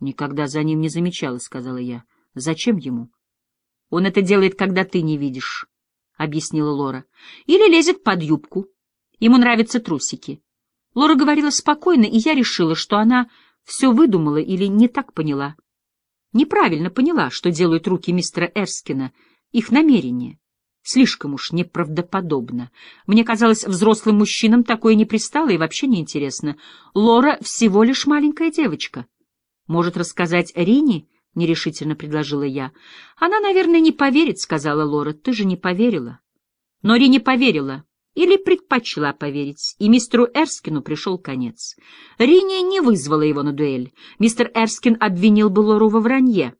Никогда за ним не замечала, — сказала я. — Зачем ему? — Он это делает, когда ты не видишь, — объяснила Лора. — Или лезет под юбку. Ему нравятся трусики. Лора говорила спокойно, и я решила, что она все выдумала или не так поняла. Неправильно поняла, что делают руки мистера Эрскина, их намерение. Слишком уж неправдоподобно. Мне казалось, взрослым мужчинам такое не пристало и вообще неинтересно. Лора всего лишь маленькая девочка. Может рассказать Рине? — нерешительно предложила я. — Она, наверное, не поверит, — сказала Лора. — Ты же не поверила. Но Рине поверила. Или предпочла поверить, и мистеру Эрскину пришел конец. Рине не вызвала его на дуэль. Мистер Эрскин обвинил бы Лору во вранье.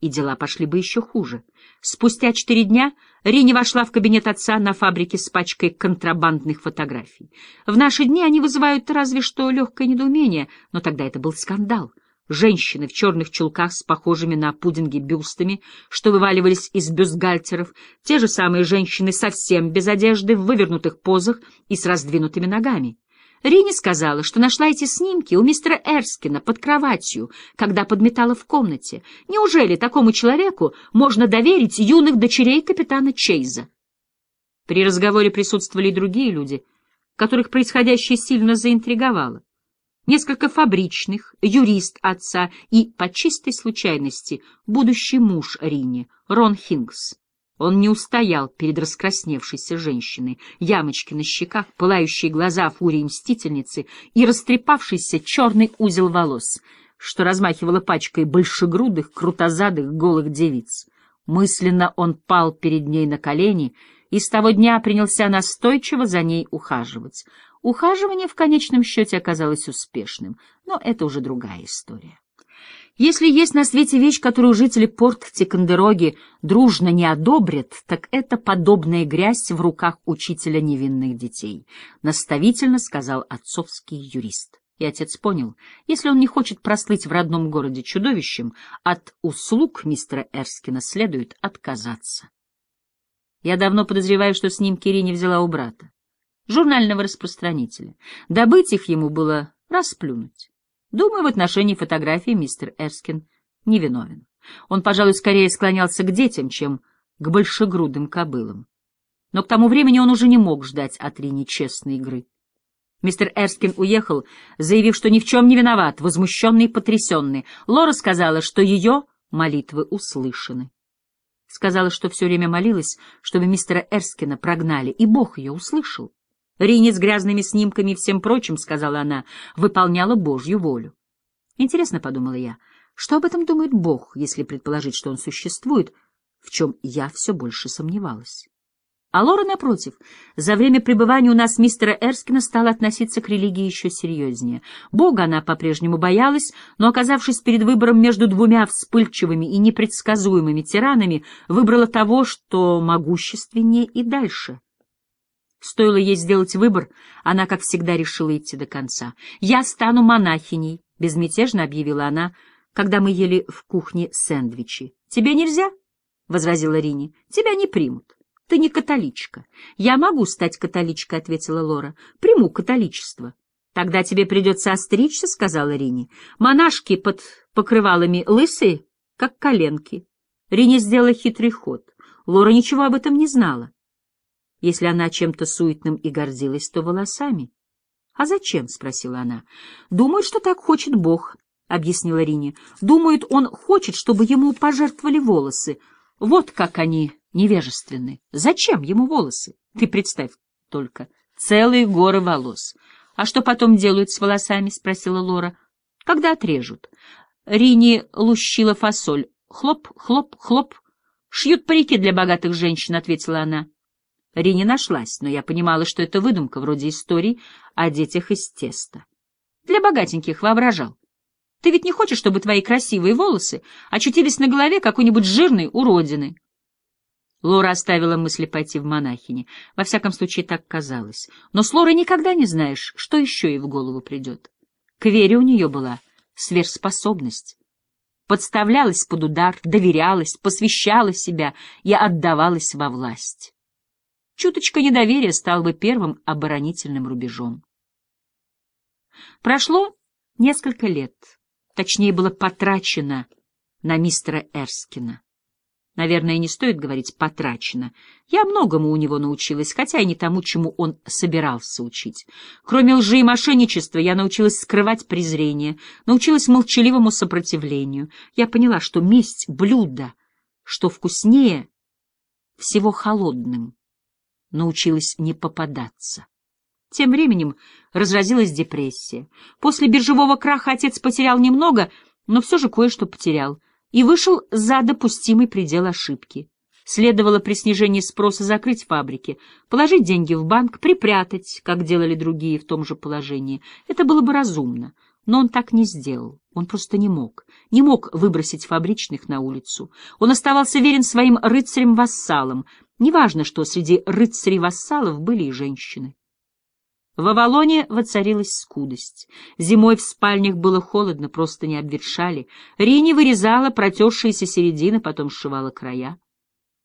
И дела пошли бы еще хуже. Спустя четыре дня Рини вошла в кабинет отца на фабрике с пачкой контрабандных фотографий. В наши дни они вызывают разве что легкое недоумение, но тогда это был скандал. Женщины в черных чулках с похожими на пудинги бюстами, что вываливались из бюстгальтеров, те же самые женщины совсем без одежды, в вывернутых позах и с раздвинутыми ногами. Рини сказала, что нашла эти снимки у мистера Эрскина под кроватью, когда подметала в комнате. Неужели такому человеку можно доверить юных дочерей капитана Чейза? При разговоре присутствовали и другие люди, которых происходящее сильно заинтриговало. Несколько фабричных, юрист отца и, по чистой случайности, будущий муж Рини, Рон Хингс. Он не устоял перед раскрасневшейся женщиной, ямочки на щеках, пылающие глаза фурии мстительницы и растрепавшийся черный узел волос, что размахивало пачкой большегрудых, крутозадых, голых девиц. Мысленно он пал перед ней на колени и с того дня принялся настойчиво за ней ухаживать. Ухаживание в конечном счете оказалось успешным, но это уже другая история. Если есть на свете вещь, которую жители порт Тикандероги дружно не одобрят, так это подобная грязь в руках учителя невинных детей, — наставительно сказал отцовский юрист. И отец понял, если он не хочет прослыть в родном городе чудовищем, от услуг мистера Эрскина следует отказаться. Я давно подозреваю, что снимки Рини взяла у брата, журнального распространителя. Добыть их ему было расплюнуть. Думаю, в отношении фотографии мистер Эрскин невиновен. Он, пожалуй, скорее склонялся к детям, чем к большегрудым кобылам. Но к тому времени он уже не мог ждать от Рини честной игры. Мистер Эрскин уехал, заявив, что ни в чем не виноват, возмущенный и потрясенный. Лора сказала, что ее молитвы услышаны. Сказала, что все время молилась, чтобы мистера Эрскина прогнали, и Бог ее услышал. Рини с грязными снимками и всем прочим, — сказала она, — выполняла Божью волю. Интересно, — подумала я, — что об этом думает Бог, если предположить, что он существует, в чем я все больше сомневалась. А Лора, напротив, за время пребывания у нас мистера Эрскина стала относиться к религии еще серьезнее. Бога она по-прежнему боялась, но, оказавшись перед выбором между двумя вспыльчивыми и непредсказуемыми тиранами, выбрала того, что могущественнее и дальше — Стоило ей сделать выбор, она, как всегда, решила идти до конца. «Я стану монахиней», — безмятежно объявила она, когда мы ели в кухне сэндвичи. «Тебе нельзя?» — возразила Рини. «Тебя не примут. Ты не католичка». «Я могу стать католичкой», — ответила Лора. «Приму католичество». «Тогда тебе придется остричься», — сказала Рини. «Монашки под покрывалами лысые, как коленки». Рини сделала хитрый ход. Лора ничего об этом не знала. Если она чем-то суетным и гордилась, то волосами. — А зачем? — спросила она. — Думают, что так хочет Бог, — объяснила Рине. — Думают, он хочет, чтобы ему пожертвовали волосы. Вот как они невежественны. Зачем ему волосы? Ты представь только. Целые горы волос. — А что потом делают с волосами? — спросила Лора. — Когда отрежут. Рини лущила фасоль. Хлоп, хлоп, хлоп. — Шьют парики для богатых женщин, — ответила она. Ри нашлась, но я понимала, что это выдумка, вроде историй о детях из теста. Для богатеньких воображал. Ты ведь не хочешь, чтобы твои красивые волосы очутились на голове какой-нибудь жирной уродины? Лора оставила мысли пойти в монахини. Во всяком случае, так казалось. Но с Лорой никогда не знаешь, что еще ей в голову придет. К вере у нее была сверхспособность. Подставлялась под удар, доверялась, посвящала себя и отдавалась во власть. Чуточка недоверия стал бы первым оборонительным рубежом. Прошло несколько лет. точнее было потрачено на мистера Эрскина. Наверное, не стоит говорить «потрачено». Я многому у него научилась, хотя и не тому, чему он собирался учить. Кроме лжи и мошенничества, я научилась скрывать презрение, научилась молчаливому сопротивлению. Я поняла, что месть — блюдо, что вкуснее всего холодным. Научилась не попадаться. Тем временем разразилась депрессия. После биржевого краха отец потерял немного, но все же кое-что потерял, и вышел за допустимый предел ошибки. Следовало при снижении спроса закрыть фабрики, положить деньги в банк, припрятать, как делали другие в том же положении. Это было бы разумно, но он так не сделал. Он просто не мог. Не мог выбросить фабричных на улицу. Он оставался верен своим рыцарям-вассалам. Неважно, что среди рыцарей-вассалов были и женщины. В Авалоне воцарилась скудость. Зимой в спальнях было холодно, просто не обветшали. Рини вырезала протершиеся середины, потом сшивала края.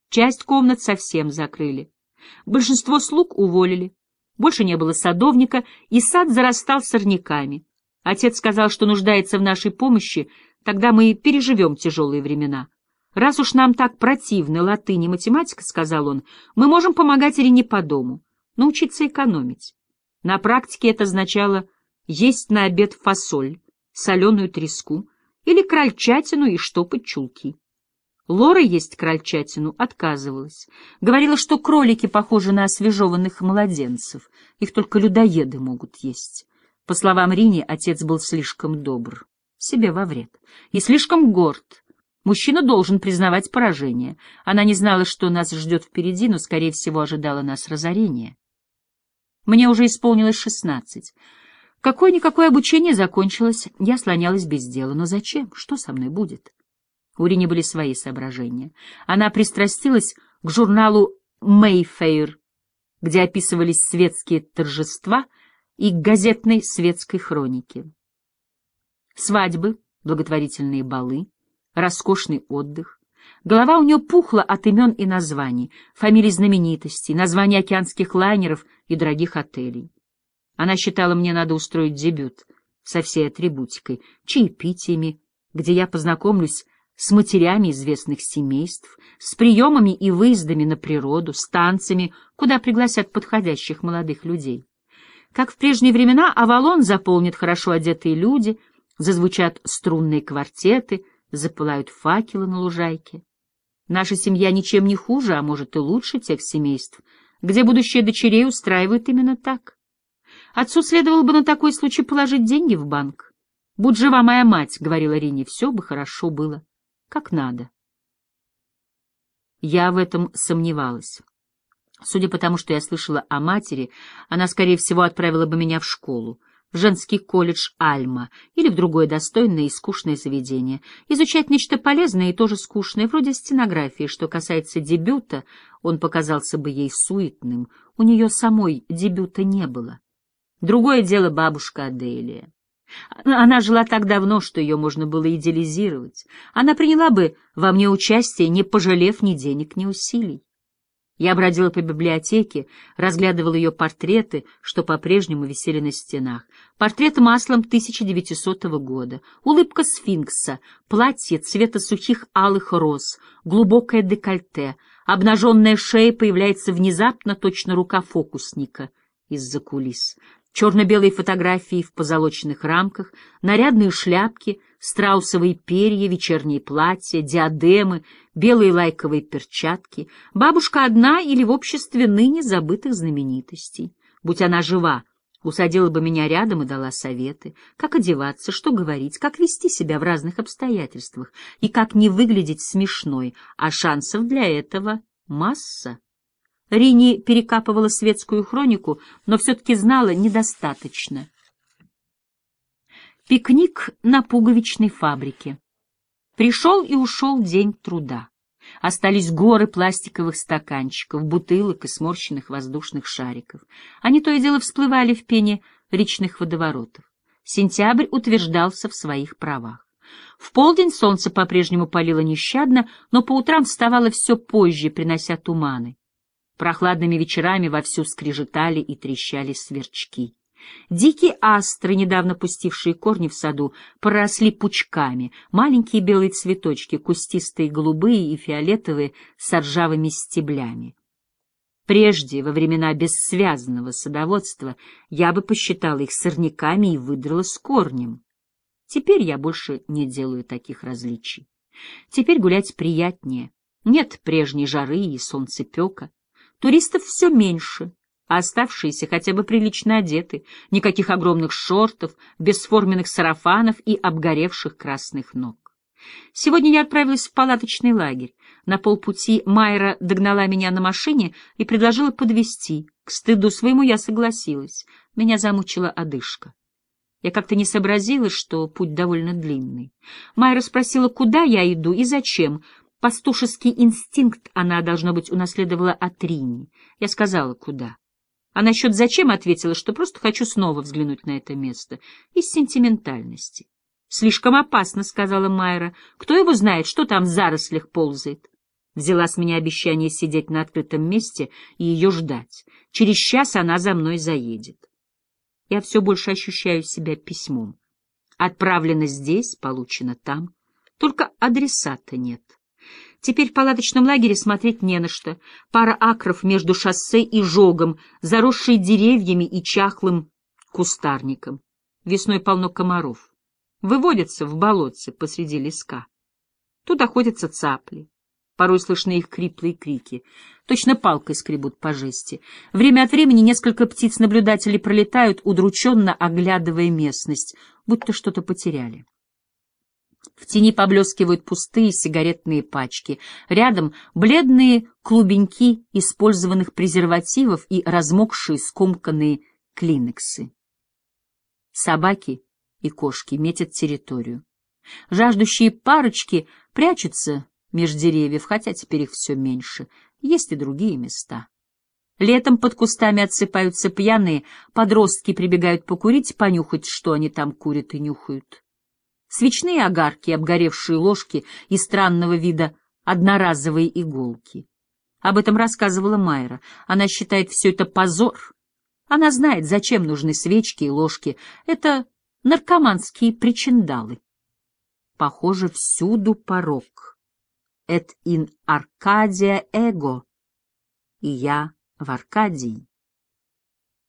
Часть комнат совсем закрыли. Большинство слуг уволили. Больше не было садовника, и сад зарастал сорняками. Отец сказал, что нуждается в нашей помощи, тогда мы переживем тяжелые времена. Раз уж нам так противны латынь и математика, — сказал он, — мы можем помогать Ирине по дому, научиться экономить. На практике это означало есть на обед фасоль, соленую треску или крольчатину и штопать чулки. Лора есть крольчатину отказывалась. Говорила, что кролики похожи на освежеванных младенцев, их только людоеды могут есть. По словам Рини, отец был слишком добр, себе во вред, и слишком горд. Мужчина должен признавать поражение. Она не знала, что нас ждет впереди, но, скорее всего, ожидала нас разорение. Мне уже исполнилось шестнадцать. Какое-никакое обучение закончилось, я слонялась без дела. Но зачем? Что со мной будет? У Рини были свои соображения. Она пристрастилась к журналу «Мэйфейр», где описывались светские торжества, и газетной светской хронике. Свадьбы, благотворительные балы, роскошный отдых, Голова у нее пухла от имен и названий, фамилий знаменитостей, названий океанских лайнеров и дорогих отелей. Она считала, мне надо устроить дебют со всей атрибутикой, чаепитиями, где я познакомлюсь с матерями известных семейств, с приемами и выездами на природу, с танцами, куда пригласят подходящих молодых людей. Как в прежние времена, Авалон заполнит хорошо одетые люди, зазвучат струнные квартеты — запылают факелы на лужайке. Наша семья ничем не хуже, а может и лучше тех семейств, где будущее дочерей устраивают именно так. Отцу следовало бы на такой случай положить деньги в банк. «Будь жива моя мать», — говорила Рине, — «все бы хорошо было, как надо». Я в этом сомневалась. Судя по тому, что я слышала о матери, она, скорее всего, отправила бы меня в школу в женский колледж Альма или в другое достойное и скучное заведение, изучать нечто полезное и тоже скучное, вроде стенографии. Что касается дебюта, он показался бы ей суетным, у нее самой дебюта не было. Другое дело бабушка Аделия. Она жила так давно, что ее можно было идеализировать. Она приняла бы во мне участие, не пожалев ни денег, ни усилий. Я бродила по библиотеке, разглядывала ее портреты, что по-прежнему висели на стенах. Портрет маслом 1900 года, улыбка сфинкса, платье цвета сухих алых роз, глубокое декольте, обнаженная шея появляется внезапно, точно рука фокусника из-за кулис черно-белые фотографии в позолоченных рамках, нарядные шляпки, страусовые перья, вечерние платья, диадемы, белые лайковые перчатки. Бабушка одна или в обществе ныне забытых знаменитостей. Будь она жива, усадила бы меня рядом и дала советы, как одеваться, что говорить, как вести себя в разных обстоятельствах и как не выглядеть смешной, а шансов для этого масса. Рини перекапывала светскую хронику, но все-таки знала недостаточно. Пикник на пуговичной фабрике. Пришел и ушел день труда. Остались горы пластиковых стаканчиков, бутылок и сморщенных воздушных шариков. Они то и дело всплывали в пене речных водоворотов. Сентябрь утверждался в своих правах. В полдень солнце по-прежнему палило нещадно, но по утрам вставало все позже, принося туманы. Прохладными вечерами вовсю скрежетали и трещали сверчки. Дикие астры, недавно пустившие корни в саду, проросли пучками, маленькие белые цветочки, кустистые голубые и фиолетовые с ржавыми стеблями. Прежде, во времена бессвязанного садоводства, я бы посчитала их сорняками и выдрала с корнем. Теперь я больше не делаю таких различий. Теперь гулять приятнее. Нет прежней жары и солнцепека. Туристов все меньше, а оставшиеся хотя бы прилично одеты, никаких огромных шортов, бесформенных сарафанов и обгоревших красных ног. Сегодня я отправилась в палаточный лагерь. На полпути Майра догнала меня на машине и предложила подвезти. К стыду своему я согласилась. Меня замучила одышка. Я как-то не сообразила, что путь довольно длинный. Майра спросила, куда я иду и зачем. Пастушеский инстинкт она, должно быть, унаследовала от Рини. Я сказала, куда. А насчет «зачем» ответила, что просто хочу снова взглянуть на это место. Из сентиментальности. «Слишком опасно», — сказала Майра. «Кто его знает, что там в зарослях ползает?» Взяла с меня обещание сидеть на открытом месте и ее ждать. Через час она за мной заедет. Я все больше ощущаю себя письмом. Отправлено здесь, получено там. Только адресата нет. Теперь в палаточном лагере смотреть не на что. Пара акров между шоссе и жогом, заросшие деревьями и чахлым кустарником. Весной полно комаров. Выводятся в болотце посреди леска. Тут охотятся цапли. Порой слышны их криплые крики. Точно палкой скребут по жести. Время от времени несколько птиц-наблюдателей пролетают, удрученно оглядывая местность, будто что-то потеряли. В тени поблескивают пустые сигаретные пачки. Рядом бледные клубеньки использованных презервативов и размокшие скомканные клинексы. Собаки и кошки метят территорию. Жаждущие парочки прячутся меж деревьев, хотя теперь их все меньше. Есть и другие места. Летом под кустами отсыпаются пьяные, подростки прибегают покурить, понюхать, что они там курят и нюхают. Свечные огарки, обгоревшие ложки и странного вида одноразовые иголки. Об этом рассказывала Майра. Она считает все это позор. Она знает, зачем нужны свечки и ложки. Это наркоманские причиндалы. Похоже, всюду порог. Et in Arcadia ego. И я в Аркадии.